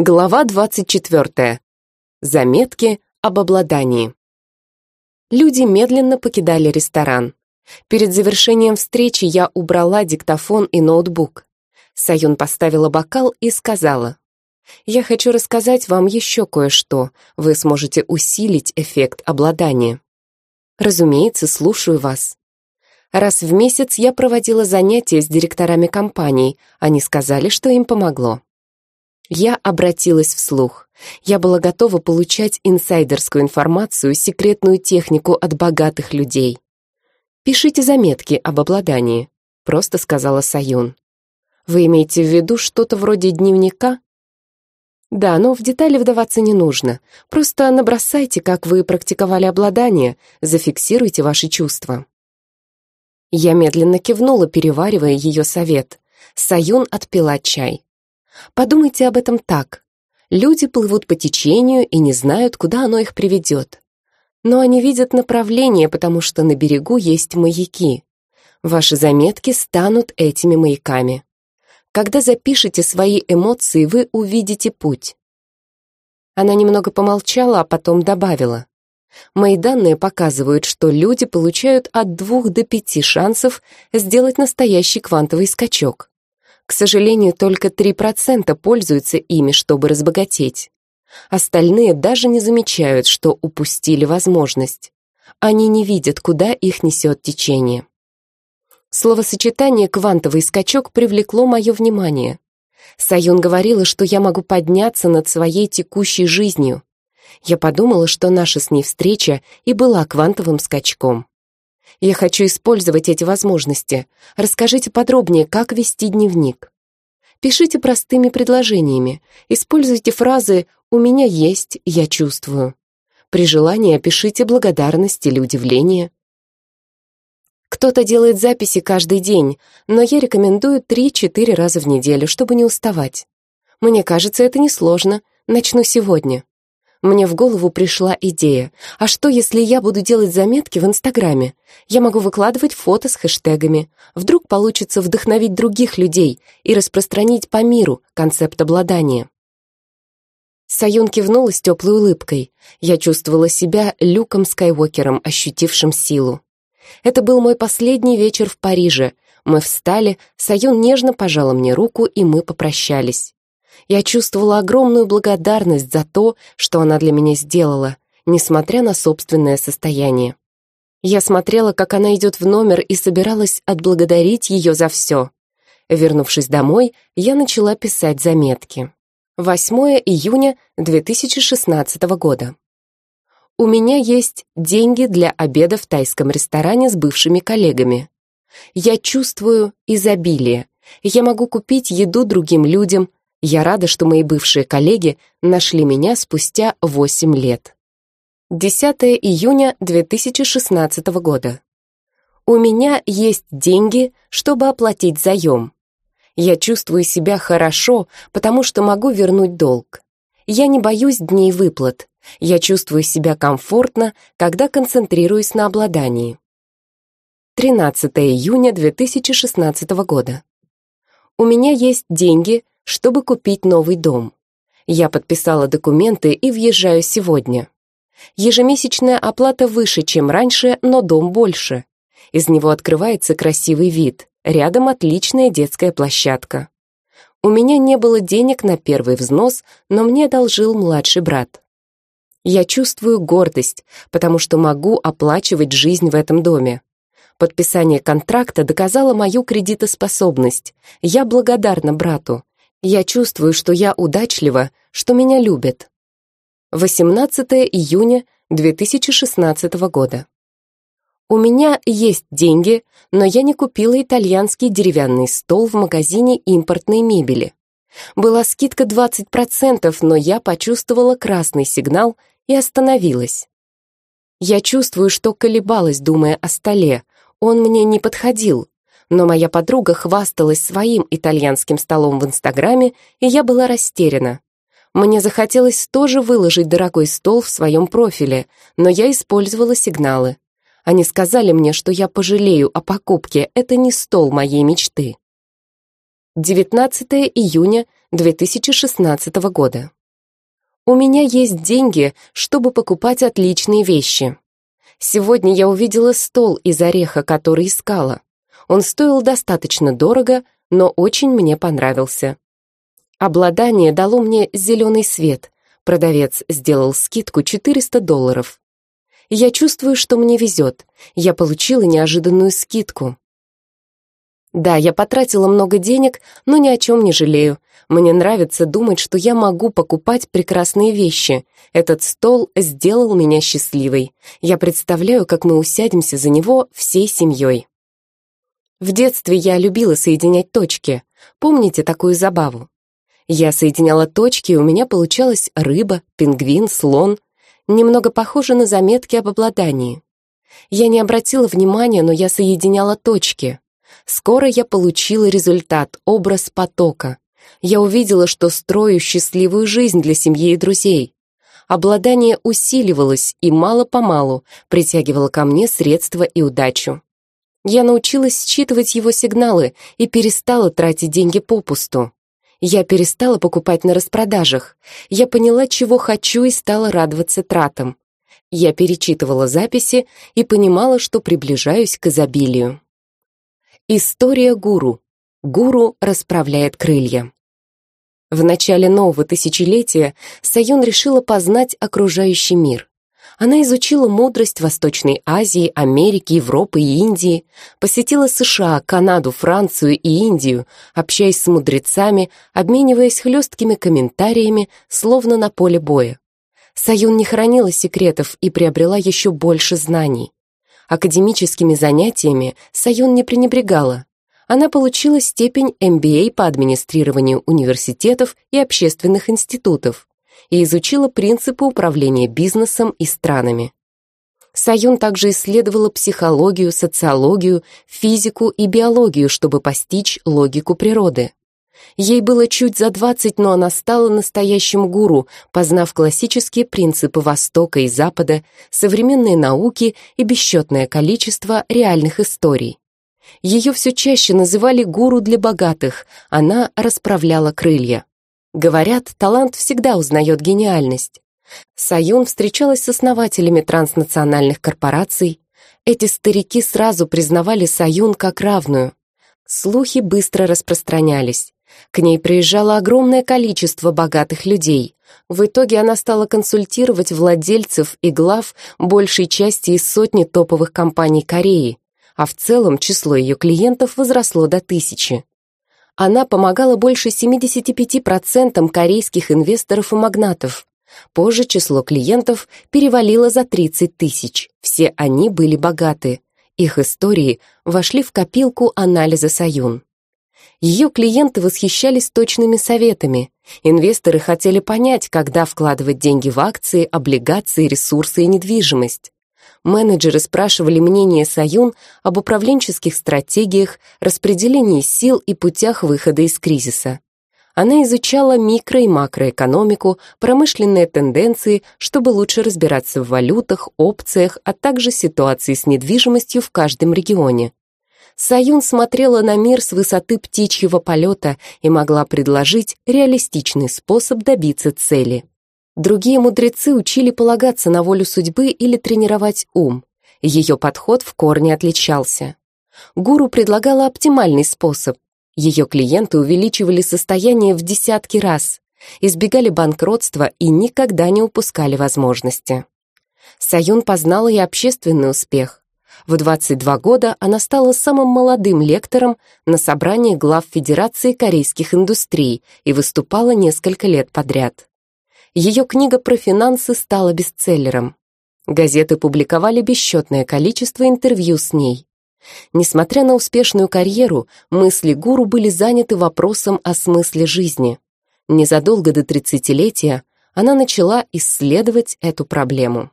Глава 24. Заметки об обладании. Люди медленно покидали ресторан. Перед завершением встречи я убрала диктофон и ноутбук. Саюн поставила бокал и сказала, «Я хочу рассказать вам еще кое-что. Вы сможете усилить эффект обладания». «Разумеется, слушаю вас». Раз в месяц я проводила занятия с директорами компаний. Они сказали, что им помогло. Я обратилась вслух. Я была готова получать инсайдерскую информацию, секретную технику от богатых людей. «Пишите заметки об обладании», — просто сказала Саюн. «Вы имеете в виду что-то вроде дневника?» «Да, но в детали вдаваться не нужно. Просто набросайте, как вы практиковали обладание, зафиксируйте ваши чувства». Я медленно кивнула, переваривая ее совет. Саюн отпила чай. Подумайте об этом так. Люди плывут по течению и не знают, куда оно их приведет. Но они видят направление, потому что на берегу есть маяки. Ваши заметки станут этими маяками. Когда запишете свои эмоции, вы увидите путь. Она немного помолчала, а потом добавила. Мои данные показывают, что люди получают от двух до пяти шансов сделать настоящий квантовый скачок. К сожалению, только 3% пользуются ими, чтобы разбогатеть. Остальные даже не замечают, что упустили возможность. Они не видят, куда их несет течение. Словосочетание «квантовый скачок» привлекло мое внимание. Саюн говорила, что я могу подняться над своей текущей жизнью. Я подумала, что наша с ней встреча и была квантовым скачком. Я хочу использовать эти возможности. Расскажите подробнее, как вести дневник. Пишите простыми предложениями. Используйте фразы «у меня есть», «я чувствую». При желании опишите благодарность или удивление. Кто-то делает записи каждый день, но я рекомендую 3-4 раза в неделю, чтобы не уставать. Мне кажется, это несложно. Начну сегодня мне в голову пришла идея. А что, если я буду делать заметки в Инстаграме? Я могу выкладывать фото с хэштегами. Вдруг получится вдохновить других людей и распространить по миру концепт обладания. Саюн кивнула с теплой улыбкой. Я чувствовала себя Люком Скайуокером, ощутившим силу. Это был мой последний вечер в Париже. Мы встали, Саюн нежно пожала мне руку, и мы попрощались. Я чувствовала огромную благодарность за то, что она для меня сделала, несмотря на собственное состояние. Я смотрела, как она идет в номер и собиралась отблагодарить ее за все. Вернувшись домой, я начала писать заметки. 8 июня 2016 года. У меня есть деньги для обеда в тайском ресторане с бывшими коллегами. Я чувствую изобилие. Я могу купить еду другим людям, я рада, что мои бывшие коллеги нашли меня спустя 8 лет. 10 июня 2016 года. У меня есть деньги, чтобы оплатить заем. Я чувствую себя хорошо, потому что могу вернуть долг. Я не боюсь дней выплат. Я чувствую себя комфортно, когда концентрируюсь на обладании. 13 июня 2016 года. У меня есть деньги, чтобы купить новый дом. Я подписала документы и въезжаю сегодня. Ежемесячная оплата выше, чем раньше, но дом больше. Из него открывается красивый вид. Рядом отличная детская площадка. У меня не было денег на первый взнос, но мне одолжил младший брат. Я чувствую гордость, потому что могу оплачивать жизнь в этом доме. Подписание контракта доказало мою кредитоспособность. Я благодарна брату. Я чувствую, что я удачлива, что меня любят. 18 июня 2016 года. У меня есть деньги, но я не купила итальянский деревянный стол в магазине импортной мебели. Была скидка 20%, но я почувствовала красный сигнал и остановилась. Я чувствую, что колебалась, думая о столе. Он мне не подходил, но моя подруга хвасталась своим итальянским столом в Инстаграме, и я была растеряна. Мне захотелось тоже выложить дорогой стол в своем профиле, но я использовала сигналы. Они сказали мне, что я пожалею о покупке, это не стол моей мечты. 19 июня 2016 года. У меня есть деньги, чтобы покупать отличные вещи. Сегодня я увидела стол из ореха, который искала. Он стоил достаточно дорого, но очень мне понравился. Обладание дало мне зеленый свет. Продавец сделал скидку 400 долларов. Я чувствую, что мне везет. Я получила неожиданную скидку. Да, я потратила много денег, но ни о чем не жалею. Мне нравится думать, что я могу покупать прекрасные вещи. Этот стол сделал меня счастливой. Я представляю, как мы усядемся за него всей семьей. В детстве я любила соединять точки. Помните такую забаву? Я соединяла точки, и у меня получалась рыба, пингвин, слон. Немного похоже на заметки об обладании. Я не обратила внимания, но я соединяла точки. Скоро я получила результат, образ потока. Я увидела, что строю счастливую жизнь для семьи и друзей. Обладание усиливалось и мало-помалу притягивало ко мне средства и удачу. Я научилась считывать его сигналы и перестала тратить деньги попусту. Я перестала покупать на распродажах. Я поняла, чего хочу и стала радоваться тратам. Я перечитывала записи и понимала, что приближаюсь к изобилию. История гуру. Гуру расправляет крылья. В начале нового тысячелетия Саюн решила познать окружающий мир. Она изучила мудрость Восточной Азии, Америки, Европы и Индии, посетила США, Канаду, Францию и Индию, общаясь с мудрецами, обмениваясь хлесткими комментариями, словно на поле боя. Саюн не хранила секретов и приобрела еще больше знаний. Академическими занятиями Саюн не пренебрегала. Она получила степень MBA по администрированию университетов и общественных институтов и изучила принципы управления бизнесом и странами. Саюн также исследовала психологию, социологию, физику и биологию, чтобы постичь логику природы. Ей было чуть за 20, но она стала настоящим гуру, познав классические принципы Востока и Запада, современные науки и бесчетное количество реальных историй. Ее все чаще называли гуру для богатых, она расправляла крылья. Говорят, талант всегда узнает гениальность. Саюн встречалась с основателями транснациональных корпораций. Эти старики сразу признавали Саюн как равную. Слухи быстро распространялись. К ней приезжало огромное количество богатых людей. В итоге она стала консультировать владельцев и глав большей части из сотни топовых компаний Кореи, а в целом число ее клиентов возросло до тысячи. Она помогала больше 75% корейских инвесторов и магнатов. Позже число клиентов перевалило за 30 тысяч. Все они были богаты. Их истории вошли в копилку анализа Саюн. Ее клиенты восхищались точными советами. Инвесторы хотели понять, когда вкладывать деньги в акции, облигации, ресурсы и недвижимость. Менеджеры спрашивали мнение Саюн об управленческих стратегиях, распределении сил и путях выхода из кризиса. Она изучала микро- и макроэкономику, промышленные тенденции, чтобы лучше разбираться в валютах, опциях, а также ситуации с недвижимостью в каждом регионе. Саюн смотрела на мир с высоты птичьего полета и могла предложить реалистичный способ добиться цели. Другие мудрецы учили полагаться на волю судьбы или тренировать ум. Ее подход в корне отличался. Гуру предлагала оптимальный способ. Ее клиенты увеличивали состояние в десятки раз, избегали банкротства и никогда не упускали возможности. Саюн познала и общественный успех. В 22 года она стала самым молодым лектором на собрании глав Федерации корейских индустрий и выступала несколько лет подряд. Ее книга про финансы стала бестселлером. Газеты публиковали бесчетное количество интервью с ней. Несмотря на успешную карьеру, мысли гуру были заняты вопросом о смысле жизни. Незадолго до тридцатилетия она начала исследовать эту проблему.